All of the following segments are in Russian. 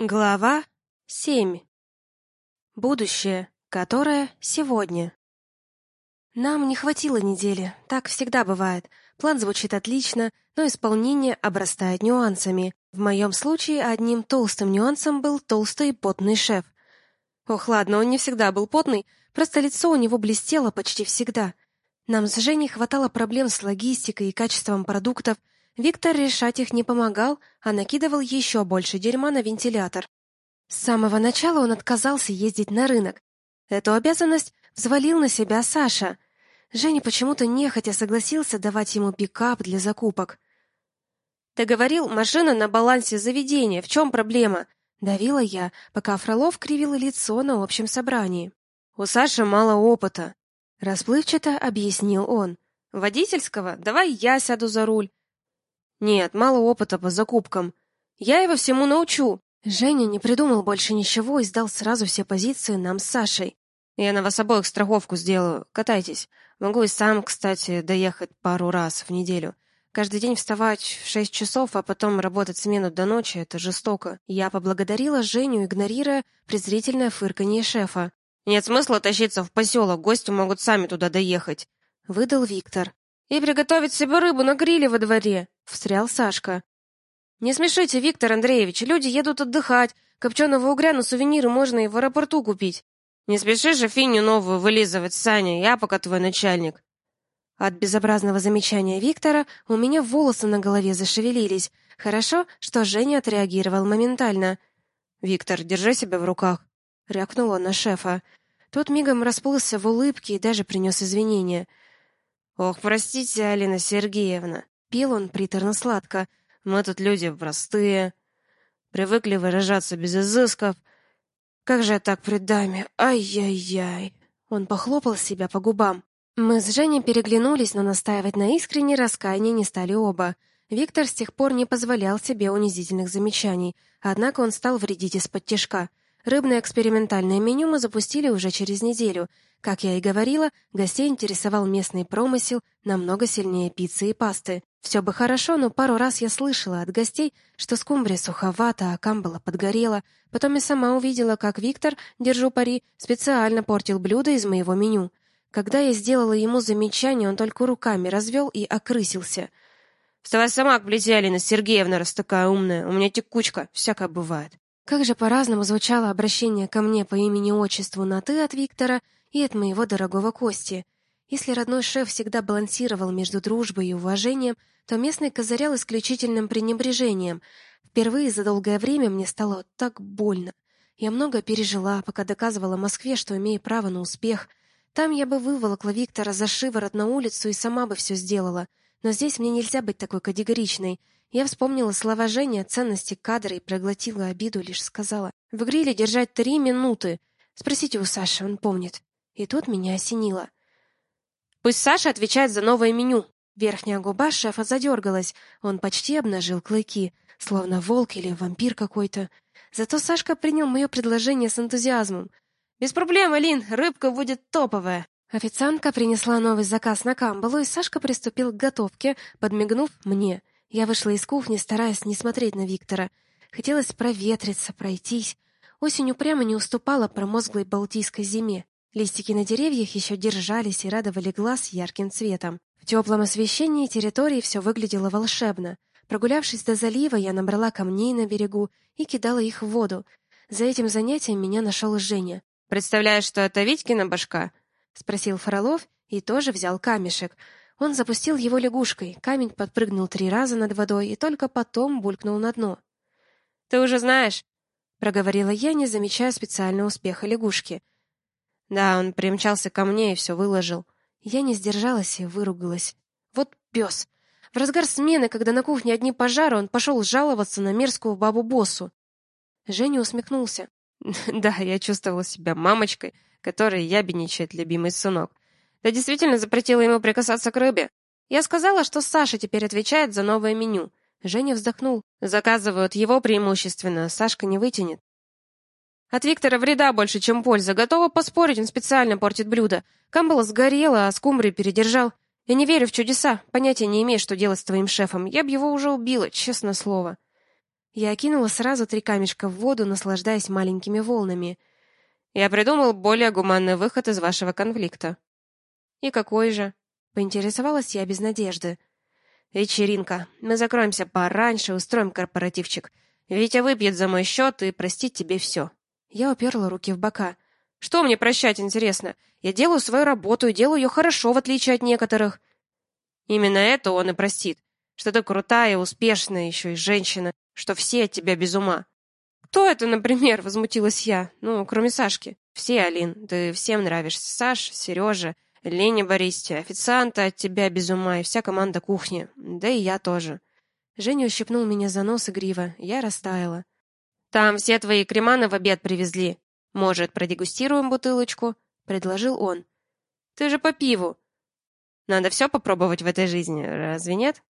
Глава 7. Будущее, которое сегодня. Нам не хватило недели, так всегда бывает. План звучит отлично, но исполнение обрастает нюансами. В моем случае одним толстым нюансом был толстый и потный шеф. Ох, ладно, он не всегда был потный, просто лицо у него блестело почти всегда. Нам с Женей хватало проблем с логистикой и качеством продуктов, Виктор решать их не помогал, а накидывал еще больше дерьма на вентилятор. С самого начала он отказался ездить на рынок. Эту обязанность взвалил на себя Саша. Женя почему-то нехотя согласился давать ему пикап для закупок. «Ты говорил, машина на балансе заведения. В чем проблема?» Давила я, пока Фролов кривил лицо на общем собрании. «У Саши мало опыта», — расплывчато объяснил он. «Водительского? Давай я сяду за руль. Нет, мало опыта по закупкам. Я его всему научу. Женя не придумал больше ничего и сдал сразу все позиции нам с Сашей. Я на вас обоих страховку сделаю. Катайтесь. Могу и сам, кстати, доехать пару раз в неделю. Каждый день вставать в шесть часов, а потом работать смену до ночи — это жестоко. Я поблагодарила Женю, игнорируя презрительное фырканье шефа. «Нет смысла тащиться в поселок, гости могут сами туда доехать», — выдал Виктор. «И приготовить себе рыбу на гриле во дворе», — встрял Сашка. «Не смешите, Виктор Андреевич, люди едут отдыхать. Копченого угря на сувениры можно и в аэропорту купить. Не спеши же финю новую вылизывать, Саня, я пока твой начальник». От безобразного замечания Виктора у меня волосы на голове зашевелились. Хорошо, что Женя отреагировал моментально. «Виктор, держи себя в руках», — рявкнул он на шефа. Тот мигом расплылся в улыбке и даже принес извинения — «Ох, простите, Алина Сергеевна!» Пил он приторно-сладко. «Мы тут люди простые, привыкли выражаться без изысков. Как же я так при даме? Ай-яй-яй!» Он похлопал себя по губам. Мы с Женей переглянулись, но настаивать на искренней раскаянии не стали оба. Виктор с тех пор не позволял себе унизительных замечаний, однако он стал вредить из-под тяжка. Рыбное экспериментальное меню мы запустили уже через неделю. Как я и говорила, гостей интересовал местный промысел намного сильнее пиццы и пасты. Все бы хорошо, но пару раз я слышала от гостей, что скумбрия суховата, а камбала подгорела. Потом я сама увидела, как Виктор, держу пари, специально портил блюда из моего меню. Когда я сделала ему замечание, он только руками развел и окрысился. «Вставай сама к плите, Алина Сергеевна, раз такая умная. У меня текучка, всякое бывает». Как же по-разному звучало обращение ко мне по имени-отчеству на «ты» от Виктора и от моего дорогого Кости. Если родной шеф всегда балансировал между дружбой и уважением, то местный козырял исключительным пренебрежением. Впервые за долгое время мне стало так больно. Я много пережила, пока доказывала Москве, что имею право на успех. Там я бы выволокла Виктора за шиворот на улицу и сама бы все сделала. Но здесь мне нельзя быть такой категоричной. Я вспомнила слова Жени о ценности кадра и проглотила обиду, лишь сказала. «В гриле держать три минуты. Спросите у Саши, он помнит». И тут меня осенило. «Пусть Саша отвечает за новое меню». Верхняя губа шефа задергалась. Он почти обнажил клыки, словно волк или вампир какой-то. Зато Сашка принял мое предложение с энтузиазмом. «Без проблем, Алин, рыбка будет топовая». Официантка принесла новый заказ на камбалу, и Сашка приступил к готовке, подмигнув мне — я вышла из кухни, стараясь не смотреть на Виктора. Хотелось проветриться, пройтись. Осень упрямо не уступала промозглой балтийской зиме. Листики на деревьях еще держались и радовали глаз ярким цветом. В теплом освещении территории все выглядело волшебно. Прогулявшись до залива, я набрала камней на берегу и кидала их в воду. За этим занятием меня нашел Женя. «Представляешь, что это Витькина башка?» — спросил Фролов и тоже взял камешек — он запустил его лягушкой, камень подпрыгнул три раза над водой и только потом булькнул на дно. «Ты уже знаешь?» — проговорила я, не замечая специального успеха лягушки. Да, он примчался ко мне и все выложил. Я не сдержалась и выругалась. Вот пес! В разгар смены, когда на кухне одни пожары, он пошел жаловаться на мерзкую бабу-боссу. Женя усмехнулся. Да, я чувствовала себя мамочкой, которой ябедничает любимый сынок. Ты действительно запретила ему прикасаться к рыбе? Я сказала, что Саша теперь отвечает за новое меню. Женя вздохнул. Заказывают его преимущественно, Сашка не вытянет. От Виктора вреда больше, чем польза. Готова поспорить, он специально портит блюдо. Камбала сгорела, а скумбрию передержал. Я не верю в чудеса, понятия не имею, что делать с твоим шефом. Я б его уже убила, честное слово. Я окинула сразу три камешка в воду, наслаждаясь маленькими волнами. Я придумал более гуманный выход из вашего конфликта. И какой же? Поинтересовалась я без надежды. Вечеринка. Мы закроемся пораньше, устроим корпоративчик. Витя выпьет за мой счет и простит тебе все. Я уперла руки в бока. Что мне прощать, интересно? Я делаю свою работу и делаю ее хорошо, в отличие от некоторых. Именно это он и простит. Что ты крутая, успешная, еще и женщина. Что все от тебя без ума. «Кто это, например?» — возмутилась я. «Ну, кроме Сашки». «Все, Алин. Ты всем нравишься. Саш, Сережа, Леня Бористи, официанты от тебя без ума и вся команда кухни. Да и я тоже». Женя ущипнул меня за нос игриво. Я растаяла. «Там все твои креманы в обед привезли. Может, продегустируем бутылочку?» — предложил он. «Ты же по пиву». «Надо все попробовать в этой жизни, разве нет?»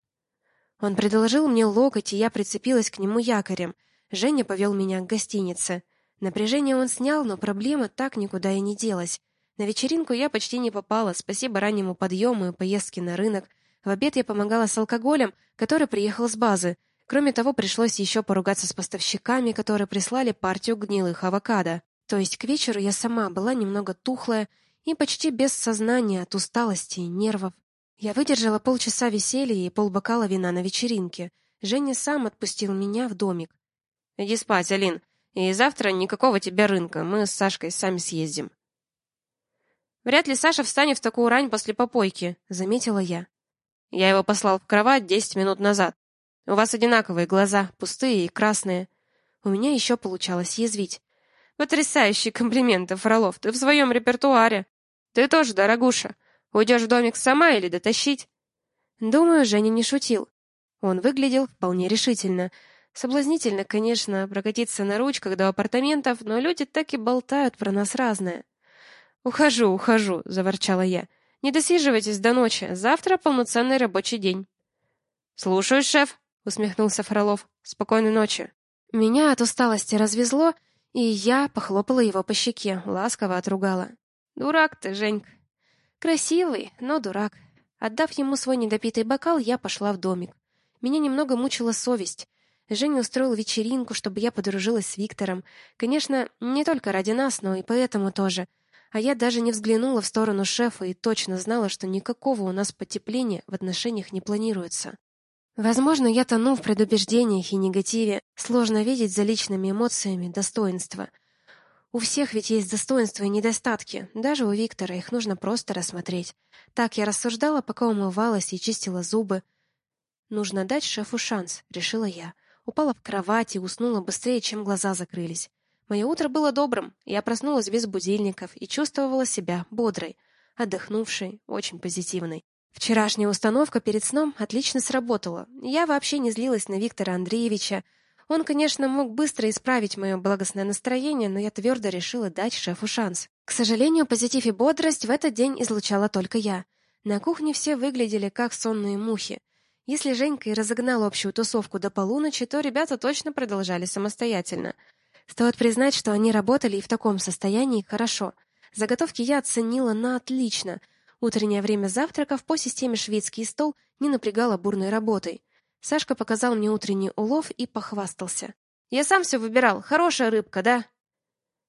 Он предложил мне локоть, и я прицепилась к нему якорем. Женя повел меня к гостинице. Напряжение он снял, но проблема так никуда и не делась. На вечеринку я почти не попала, спасибо раннему подъему и поездке на рынок. В обед я помогала с алкоголем, который приехал с базы. Кроме того, пришлось еще поругаться с поставщиками, которые прислали партию гнилых авокадо. То есть к вечеру я сама была немного тухлая и почти без сознания от усталости и нервов. Я выдержала полчаса веселья и полбокала вина на вечеринке. Женя сам отпустил меня в домик. «Иди спать, Алин, и завтра никакого тебе рынка, мы с Сашкой сами съездим». «Вряд ли Саша встанет в такую рань после попойки», — заметила я. «Я его послал в кровать десять минут назад. У вас одинаковые глаза, пустые и красные. У меня еще получалось язвить. Потрясающий комплимент, Фролов, ты в своем репертуаре. Ты тоже, дорогуша. Уйдешь в домик сама или дотащить? Думаю, Женя не шутил. Он выглядел вполне решительно. Соблазнительно, конечно, прокатиться на ручках до апартаментов, но люди так и болтают про нас разное. «Ухожу, ухожу», — заворчала я. «Не досиживайтесь до ночи. Завтра полноценный рабочий день». «Слушаюсь, шеф», усмехнулся Фролов. Спокойной ночи. Меня от усталости развезло, и я похлопала его по щеке, ласково отругала. Дурак ты, Женька. Красивый, но дурак. Отдав ему свой недопитый бокал, я пошла в домик. Меня немного мучила совесть. Женя устроил вечеринку, чтобы я подружилась с Виктором. Конечно, не только ради нас, но и поэтому тоже. А я даже не взглянула в сторону шефа и точно знала, что никакого у нас потепления в отношениях не планируется. Возможно, я тону в предубеждениях и негативе. Сложно видеть за личными эмоциями достоинства. У всех ведь есть достоинства и недостатки. Даже у Виктора их нужно просто рассмотреть. Так я рассуждала, пока умывалась и чистила зубы. Нужно дать шефу шанс, решила я. Упала в кровать и уснула быстрее, чем глаза закрылись. Мое утро было добрым. Я проснулась без будильников и чувствовала себя бодрой, отдохнувшей, очень позитивной. Вчерашняя установка перед сном отлично сработала. Я вообще не злилась на Виктора Андреевича. Он, конечно, мог быстро исправить мое благостное настроение, но я твердо решила дать шефу шанс. К сожалению, позитив и бодрость в этот день излучала только я. На кухне все выглядели как сонные мухи. Если Женька и разогнал общую тусовку до полуночи, то ребята точно продолжали самостоятельно. Стоит признать, что они работали и в таком состоянии хорошо. Заготовки я оценила на отлично — Утреннее время завтраков по системе шведский стол не напрягало бурной работой. Сашка показал мне утренний улов и похвастался. «Я сам все выбирал. Хорошая рыбка, да?»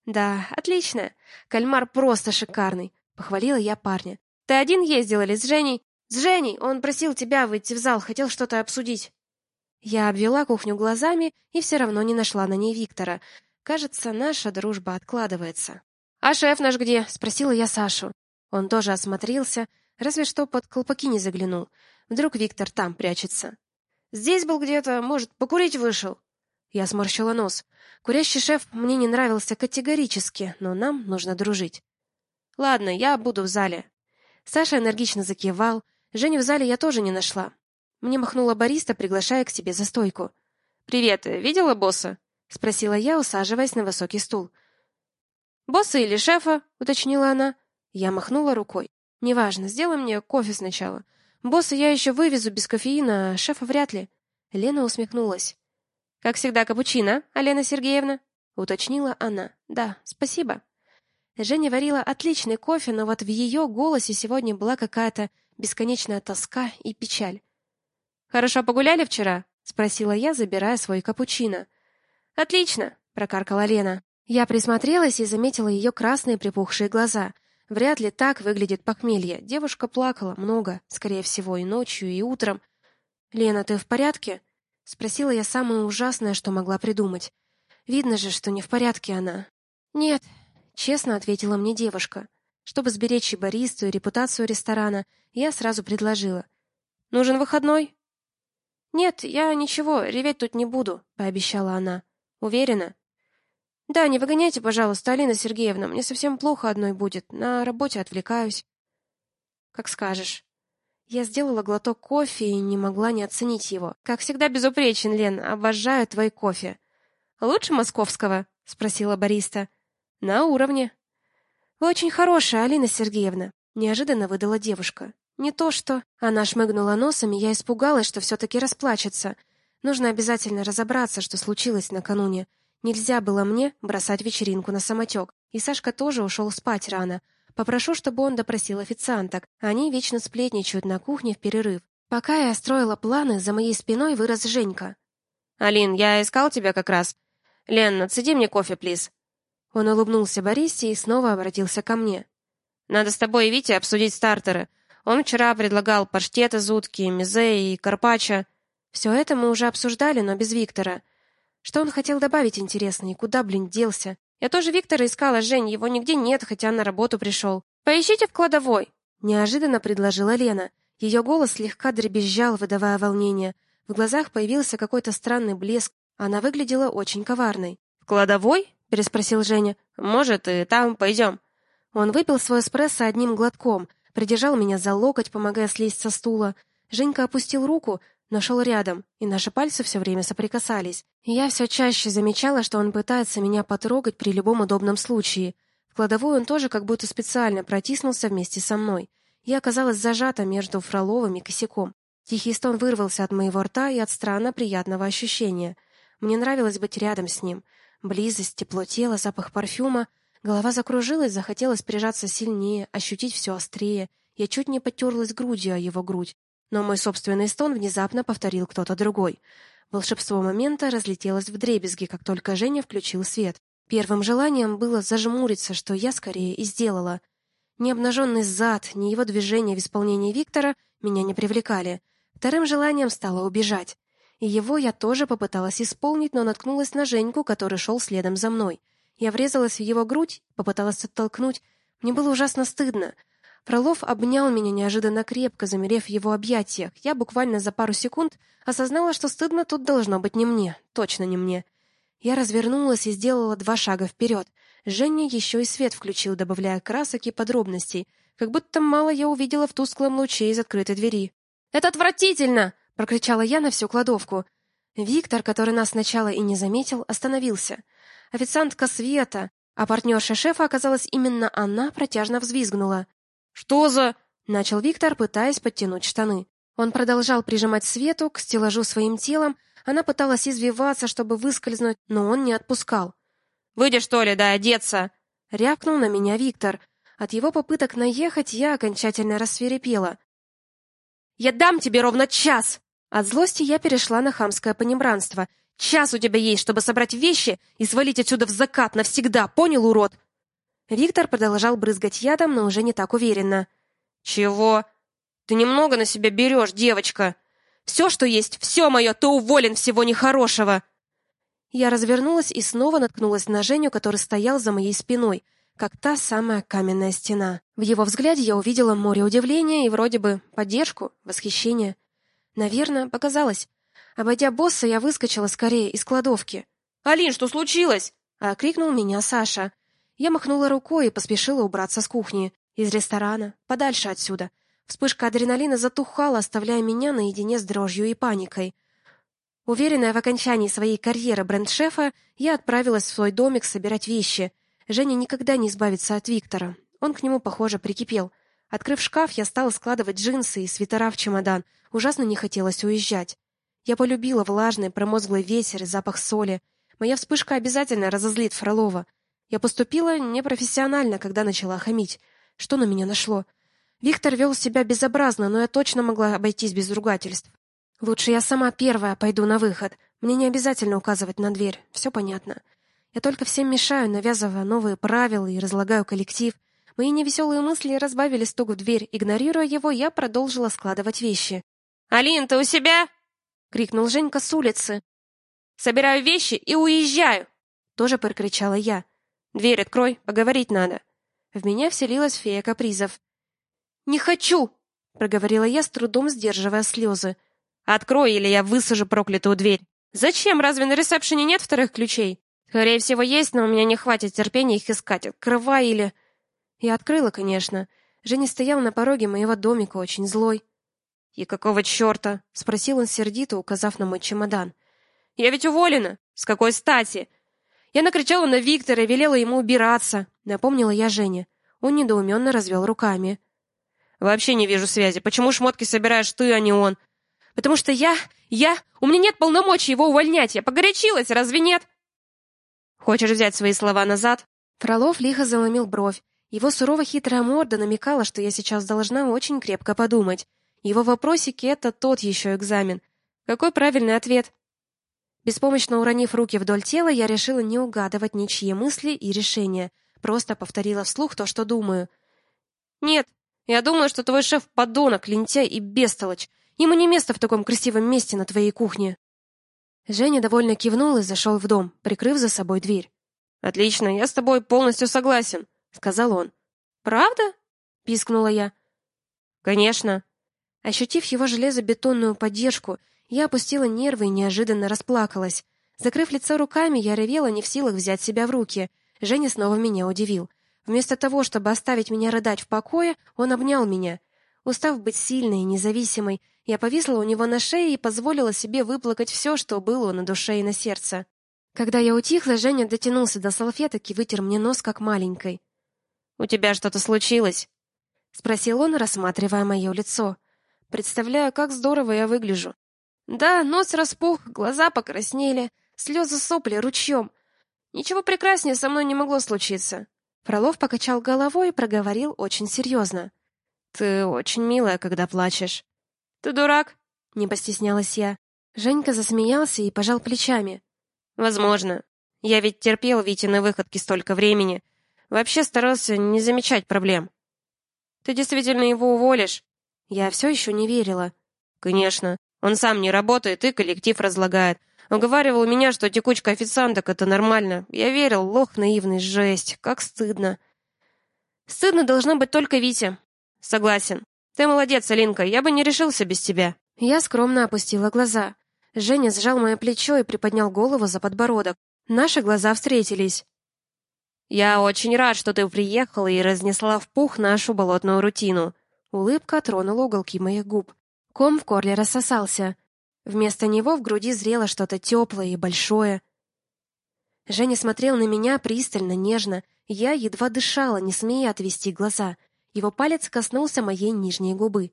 «Да, отлично. Кальмар просто шикарный», — похвалила я парня. «Ты один ездил или с Женей?» «С Женей! Он просил тебя выйти в зал, хотел что-то обсудить». Я обвела кухню глазами и все равно не нашла на ней Виктора. Кажется, наша дружба откладывается. «А шеф наш где?» — спросила я Сашу. Он тоже осмотрелся, разве что под колпаки не заглянул. Вдруг Виктор там прячется. «Здесь был где-то, может, покурить вышел?» Я сморщила нос. Курящий шеф мне не нравился категорически, но нам нужно дружить. «Ладно, я буду в зале». Саша энергично закивал. Женю в зале я тоже не нашла. Мне махнула бариста, приглашая к себе за стойку. «Привет, видела босса?» — спросила я, усаживаясь на высокий стул. «Босса или шефа?» — уточнила она. Я махнула рукой. «Неважно, сделай мне кофе сначала. Босса я еще вывезу без кофеина, а шефа вряд ли». Лена усмехнулась. «Как всегда, капучино, Алена Сергеевна?» Уточнила она. «Да, спасибо». Женя варила отличный кофе, но вот в ее голосе сегодня была какая-то бесконечная тоска и печаль. «Хорошо погуляли вчера?» — спросила я, забирая свой капучино. Отлично, прокаркала Лена. Я присмотрелась и заметила ее красные припухшие глаза. Вряд ли так выглядит похмелье. Девушка плакала много, скорее всего, и ночью, и утром. Лена, ты в порядке? спросила я самое ужасное, что могла придумать. Видно же, что не в порядке она. Нет, честно ответила мне девушка. Чтобы сберечь и баристу, и репутацию ресторана, я сразу предложила: "Нужен выходной?" "Нет, я ничего, реветь тут не буду", пообещала она. "Уверена?" Да, не выгоняйте, пожалуйста, Алина Сергеевна, мне совсем плохо одной будет. На работе отвлекаюсь. Как скажешь. Я сделала глоток кофе и не могла не оценить его. Как всегда безупречен, Лен, обожаю твой кофе. Лучше московского, спросила бариста. На уровне. Вы очень хорошая, Алина Сергеевна, неожиданно выдала девушка. Не то что, она шмыгнула носом, и я испугалась, что все таки расплачется. Нужно обязательно разобраться, что случилось накануне. Нельзя было мне бросать вечеринку на самотек. И Сашка тоже ушел спать рано. Попрошу, чтобы он допросил официанток. Они вечно сплетничают на кухне в перерыв. Пока я строила планы, за моей спиной вырос Женька. «Алин, я искал тебя как раз. Лен, нацеди мне кофе, плиз». Он улыбнулся Борисе и снова обратился ко мне. «Надо с тобой и Витей обсудить стартеры. Он вчера предлагал паштет из утки, мизе и карпаччо. Все это мы уже обсуждали, но без Виктора. Что он хотел добавить интересно и куда, блин, делся? Я тоже Виктора искала, Жень, его нигде нет, хотя на работу пришел. Поищите в кладовой, неожиданно предложила Лена. Ее голос слегка дребезжал, выдавая волнение. В глазах появился какой-то странный блеск. Она выглядела очень коварной. В кладовой? переспросил Женя. Может, и там пойдем?» Он выпил свой эспрессо одним глотком, придержал меня за локоть, помогая слезть со стула. Женька опустил руку, но шел рядом, и наши пальцы все время соприкасались. Я все чаще замечала, что он пытается меня потрогать при любом удобном случае. В кладовую он тоже как будто специально протиснулся вместе со мной. Я оказалась зажата между Фроловым и косяком. Тихий стон вырвался от моего рта и от странно приятного ощущения. Мне нравилось быть рядом с ним. Близость, тепло тела, запах парфюма. Голова закружилась, захотелось прижаться сильнее, ощутить все острее. Я чуть не потерлась грудью о его грудь, но мой собственный стон внезапно повторил кто-то другой. Волшебство момента разлетелось вдребезги, как только Женя включил свет. Первым желанием было зажмуриться, что я скорее и сделала. Ни обнаженный зад, ни его движения в исполнении Виктора меня не привлекали. Вторым желанием стало убежать. И его я тоже попыталась исполнить, но наткнулась на Женьку, который шел следом за мной. Я врезалась в его грудь, попыталась оттолкнуть. Мне было ужасно стыдно. Фролов обнял меня неожиданно крепко, замерев в его объятиях. Я буквально за пару секунд осознала, что стыдно тут должно быть не мне, точно не мне. Я развернулась и сделала два шага вперед. Женя еще и свет включил, добавляя красок и подробностей, как будто мало я увидела в тусклом луче из открытой двери. "Это отвратительно!" прокричала я на всю кладовку. Виктор, который нас сначала и не заметил, остановился. Официантка Света, а партнерша шефа оказалась именно она, протяжно взвизгнула. Что за начал Виктор, пытаясь подтянуть штаны. Он продолжал прижимать Свету к стеллажу своим телом, она пыталась извиваться, чтобы выскользнуть, но он не отпускал. Выйди, что ли, да одеться, рявкнул на меня Виктор. От его попыток наехать я окончательно рассверепела. Я дам тебе ровно час. От злости я перешла на хамское понебранство. Час у тебя есть, чтобы собрать вещи и свалить отсюда в закат навсегда, понял, урод? Виктор продолжал брызгать ядом, но уже не так уверенно. Чего? Ты немного на себя берешь, девочка. Все, что есть, все мое, ты уволен всего нехорошего. Я развернулась и снова наткнулась на Женю, который стоял за моей спиной, как та самая каменная стена. В его взгляде я увидела море удивления и вроде бы поддержку, восхищение. Наверное, показалось. Обойдя босса, я выскочила скорее из кладовки. «Алин, что случилось?» — окрикнул меня Саша. Я махнула рукой и поспешила убраться с кухни, из ресторана, подальше отсюда. Вспышка адреналина затухала, оставляя меня наедине с дрожью и паникой. Уверенная в окончании своей карьеры бренд-шефа, я отправилась в свой домик собирать вещи. Женя никогда не избавится от Виктора. Он к нему, похоже, прикипел. Открыв шкаф, я стала складывать джинсы и свитера в чемодан. Ужасно не хотелось уезжать. Я полюбила влажный, промозглый ветер и запах соли. Моя вспышка обязательно разозлит Фролова. Я поступила непрофессионально, когда начала хамить. Что на меня нашло? Виктор вел себя безобразно, но я точно могла обойтись без ругательств. Лучше я сама первая пойду на выход. Мне не обязательно указывать на дверь. Все понятно. Я только всем мешаю, навязывая новые правила и разлагаю коллектив. Мои невеселые мысли разбавили стук в дверь. Игнорируя его, я продолжила складывать вещи. «Алин, ты у себя?» — крикнул Женька с улицы. «Собираю вещи и уезжаю!» Тоже прокричала я. «Дверь открой, поговорить надо». В меня вселилась фея капризов. «Не хочу!» — проговорила я, с трудом сдерживая слезы. «Открой, или я высажу проклятую дверь!» «Зачем? Разве на ресепшене нет вторых ключей?» «Скорее всего, есть, но у меня не хватит терпения их искать. Открывай или...» Я открыла, конечно. Женя стоял на пороге моего домика, очень злой. «И какого черта?» — спросил он сердито, указав на мой чемодан. «Я ведь уволена! С какой стати?» Я накричала на Виктора и велела ему убираться, напомнила я Жене. Он недоуменно развел руками. Вообще не вижу связи. Почему шмотки собираешь ты, а не он? Потому что я... я... У меня нет полномочий его увольнять. Я погорячилась, разве нет? Хочешь взять свои слова назад? Фролов лихо заломил бровь. Его сурово-хитрая морда намекала, что я сейчас должна очень крепко подумать. Его вопросики — это тот еще экзамен. Какой правильный ответ? Беспомощно уронив руки вдоль тела, я решила не угадывать ничьи мысли и решения. Просто повторила вслух то, что думаю. «Нет, я думаю, что твой шеф — подонок, лентяй и бестолочь. Ему не место в таком красивом месте на твоей кухне». Женя довольно кивнул и зашел в дом, прикрыв за собой дверь. «Отлично, я с тобой полностью согласен», — сказал он. «Правда?» — пискнула я. «Конечно». Ощутив его железобетонную поддержку, я опустила нервы и неожиданно расплакалась. Закрыв лицо руками, я ревела, не в силах взять себя в руки. Женя снова меня удивил. Вместо того, чтобы оставить меня рыдать в покое, он обнял меня. Устав быть сильной и независимой, я повисла у него на шее и позволила себе выплакать все, что было на душе и на сердце. Когда я утихла, Женя дотянулся до салфеток и вытер мне нос, как маленькой. «У тебя что-то случилось?» — спросил он, рассматривая мое лицо. Представляю, как здорово я выгляжу. Да, нос распух, глаза покраснели, слезы сопли ручьем. Ничего прекраснее со мной не могло случиться. Фролов покачал головой и проговорил очень серьезно. «Ты очень милая, когда плачешь». «Ты дурак?» — не постеснялась я. Женька засмеялся и пожал плечами. «Возможно. Я ведь терпел Витины выходки столько времени. Вообще старался не замечать проблем. Ты действительно его уволишь?» Я все еще не верила. «Конечно. Он сам не работает и коллектив разлагает. Уговаривал меня, что текучка официанток — это нормально. Я верил, лох наивный, жесть, как стыдно. Стыдно должно быть только Вите. Согласен. Ты молодец, Алинка, я бы не решился без тебя. Я скромно опустила глаза. Женя сжал мое плечо и приподнял голову за подбородок. Наши глаза встретились. «Я очень рад, что ты приехала и разнесла в пух нашу болотную рутину». Улыбка тронула уголки моих губ. Ком в горле рассосался. Вместо него в груди зрело что-то теплое и большое. Женя смотрел на меня пристально, нежно. Я едва дышала, не смея отвести глаза. Его палец коснулся моей нижней губы.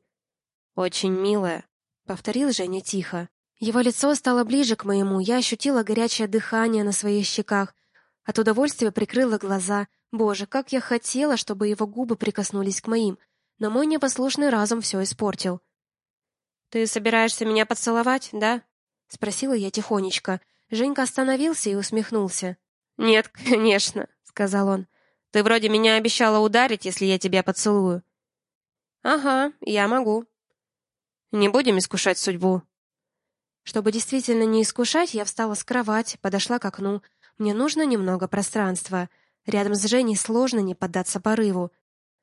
«Очень милая», — повторил Женя тихо. Его лицо стало ближе к моему, я ощутила горячее дыхание на своих щеках. От удовольствия прикрыла глаза. Боже, как я хотела, чтобы его губы прикоснулись к моим. Но мой непослушный разум все испортил. «Ты собираешься меня поцеловать, да?» — спросила я тихонечко. Женька остановился и усмехнулся. «Нет, конечно», — сказал он. «Ты вроде меня обещала ударить, если я тебя поцелую». «Ага, я могу». «Не будем искушать судьбу». Чтобы действительно не искушать, я встала с кровати, подошла к окну. Мне нужно немного пространства. Рядом с Женей сложно не поддаться порыву.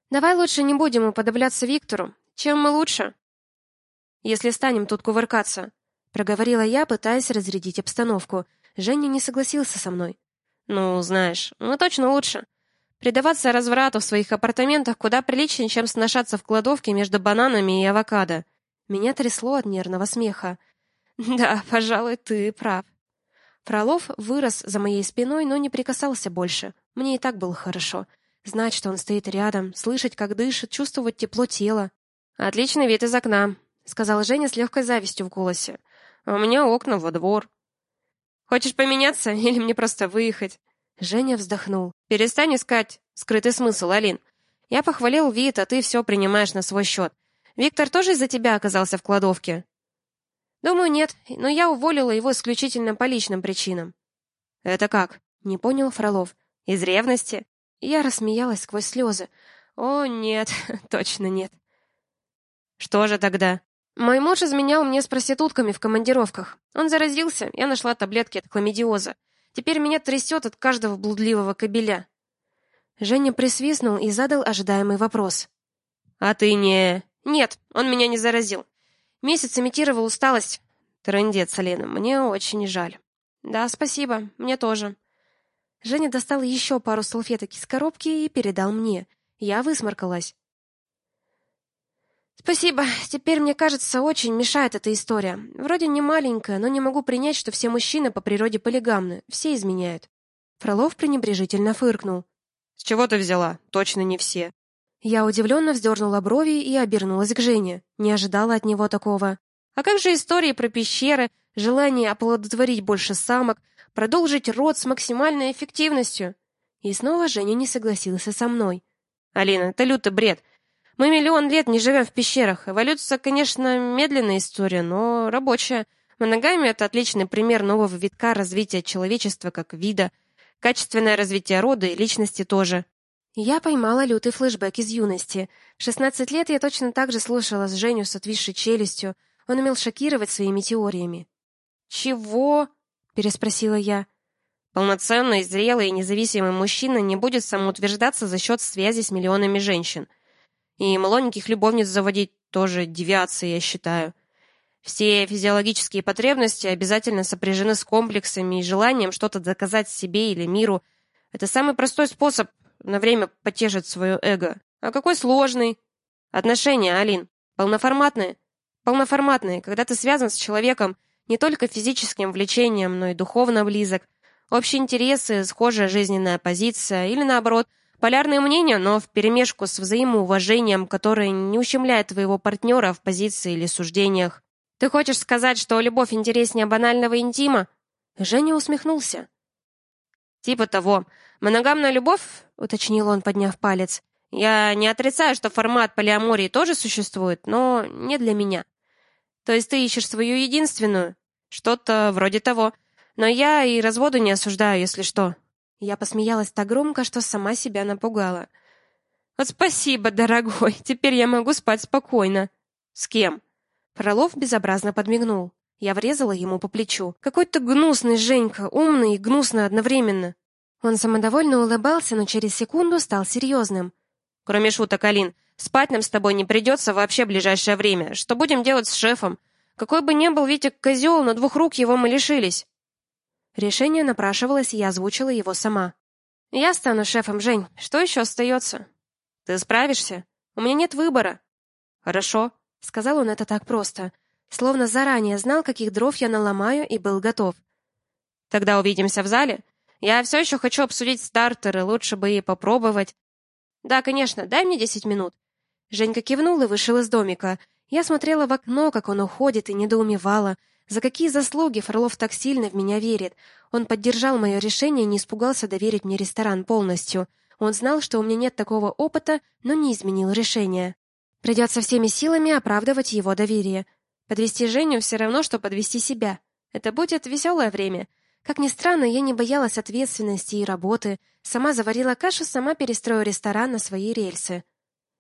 «Давай лучше не будем уподобляться Виктору. Чем мы лучше?» Если станем тут кувыркаться», — проговорила я, пытаясь разрядить обстановку. Женя не согласился со мной. «Ну, знаешь, мы точно лучше. Предаваться разврату в своих апартаментах куда приличнее, чем сношаться в кладовке между бананами и авокадо». Меня трясло от нервного смеха. «Да, пожалуй, ты прав». Фролов вырос за моей спиной, но не прикасался больше. Мне и так было хорошо. Знать, что он стоит рядом, слышать, как дышит, чувствовать тепло тела. «Отличный вид из окна», — сказала Женя с легкой завистью в голосе. «А у меня окна во двор». «Хочешь поменяться или мне просто выехать?» Женя вздохнул. «Перестань искать скрытый смысл, Алин. Я похвалил вид, а ты все принимаешь на свой счет. Виктор тоже из-за тебя оказался в кладовке?» Думаю, нет, но я уволила его исключительно по личным причинам. Это как? Не понял Фролов. Из ревности? Я рассмеялась сквозь слезы. О, нет, точно нет. Что же тогда? Мой муж изменял мне с проститутками в командировках. Он заразился, я нашла таблетки от хламидиоза. Теперь меня трясет от каждого блудливого кобеля. Женя присвистнул и задал ожидаемый вопрос. «А ты не...» «Нет, он меня не заразил. Месяц имитировал усталость. Трындец, Алина, мне очень жаль». «Да, спасибо, мне тоже». Женя достал еще пару салфеток из коробки и передал мне. Я высморкалась. Спасибо. Теперь мне кажется, очень мешает эта история. Вроде не маленькая, но не могу принять, что все мужчины по природе полигамны, все изменяют. Фролов пренебрежительно фыркнул. С чего ты взяла? Точно не все. Я удивленно вздернула брови и обернулась к Жене. Не ожидала от него такого. А как же истории про пещеры, желание оплодотворить больше самок, продолжить род с максимальной эффективностью? И снова Женя не согласился со мной. Алина, это лютый бред. Мы миллион лет не живем в пещерах. Эволюция, конечно, медленная история, но рабочая. Моногамия — это отличный пример нового витка развития человечества как вида. Качественное развитие рода и личности тоже. Я поймала лютый флешбэк из юности. В 16 лет я точно так же слушала с Женю с отвисшей челюстью. Он умел шокировать своими теориями. «Чего?» — переспросила я. Полноценный, зрелый и независимый мужчина не будет самоутверждаться за счет связи с миллионами женщин — и молоденьких любовниц заводить тоже девиация, я считаю. Все физиологические потребности обязательно сопряжены с комплексами и желанием что-то доказать себе или миру. Это самый простой способ на время потешить свое эго. А какой сложный? Отношения, Алин. Полноформатные. Полноформатные, когда ты связан с человеком не только физическим влечением, но и духовно близок. Общие интересы, схожая жизненная позиция или, наоборот, Полярные мнения, но вперемешку с взаимоуважением, которое не ущемляет твоего партнера в позиции или суждениях. Ты хочешь сказать, что любовь интереснее банального интима? Женя усмехнулся. Типа того. Моногамная любовь, уточнил он, подняв палец. Я не отрицаю, что формат полиамории тоже существует, но не для меня. То есть ты ищешь свою единственную? Что-то вроде того. Но я и разводу не осуждаю, если что. Я посмеялась так громко, что сама себя напугала. «Вот спасибо, дорогой, теперь я могу спать спокойно». «С кем?» Фролов безобразно подмигнул. Я врезала ему по плечу. «Какой-то гнусный Женька, умный и гнусный одновременно». Он самодовольно улыбался, но через секунду стал серьезным. «Кроме шуток, Алин, спать нам с тобой не придется вообще в ближайшее время. Что будем делать с шефом? Какой бы ни был Витя козел, но двух рук его мы лишились». Решение напрашивалось, и я озвучила его сама. «Я стану шефом, Жень. Что еще остается?» «Ты справишься? У меня нет выбора». «Хорошо», — сказал он это так просто, словно заранее знал, каких дров я наломаю, и был готов. «Тогда увидимся в зале. Я все еще хочу обсудить стартеры, лучше бы и попробовать». «Да, конечно, дай мне десять минут». Женька кивнул и вышел из домика. Я смотрела в окно, как он уходит, и недоумевала — за какие заслуги Фролов так сильно в меня верит? Он поддержал мое решение и не испугался доверить мне ресторан полностью. Он знал, что у меня нет такого опыта, но не изменил решение. Придется всеми силами оправдывать его доверие. Подвести Женю все равно, что подвести себя. Это будет веселое время. Как ни странно, я не боялась ответственности и работы. Сама заварила кашу, сама перестрою ресторан на свои рельсы.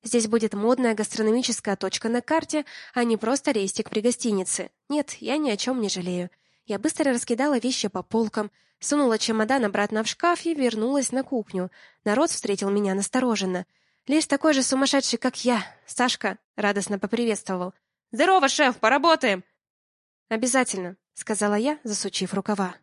Здесь будет модная гастрономическая точка на карте, а не просто рейстик при гостинице. Нет, я ни о чем не жалею. Я быстро раскидала вещи по полкам, сунула чемодан обратно в шкаф и вернулась на кухню. Народ встретил меня настороженно. Лишь такой же сумасшедший, как я. Сашка радостно поприветствовал. «Здорово, шеф, поработаем!» «Обязательно», — сказала я, засучив рукава.